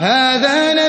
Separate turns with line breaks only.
هذا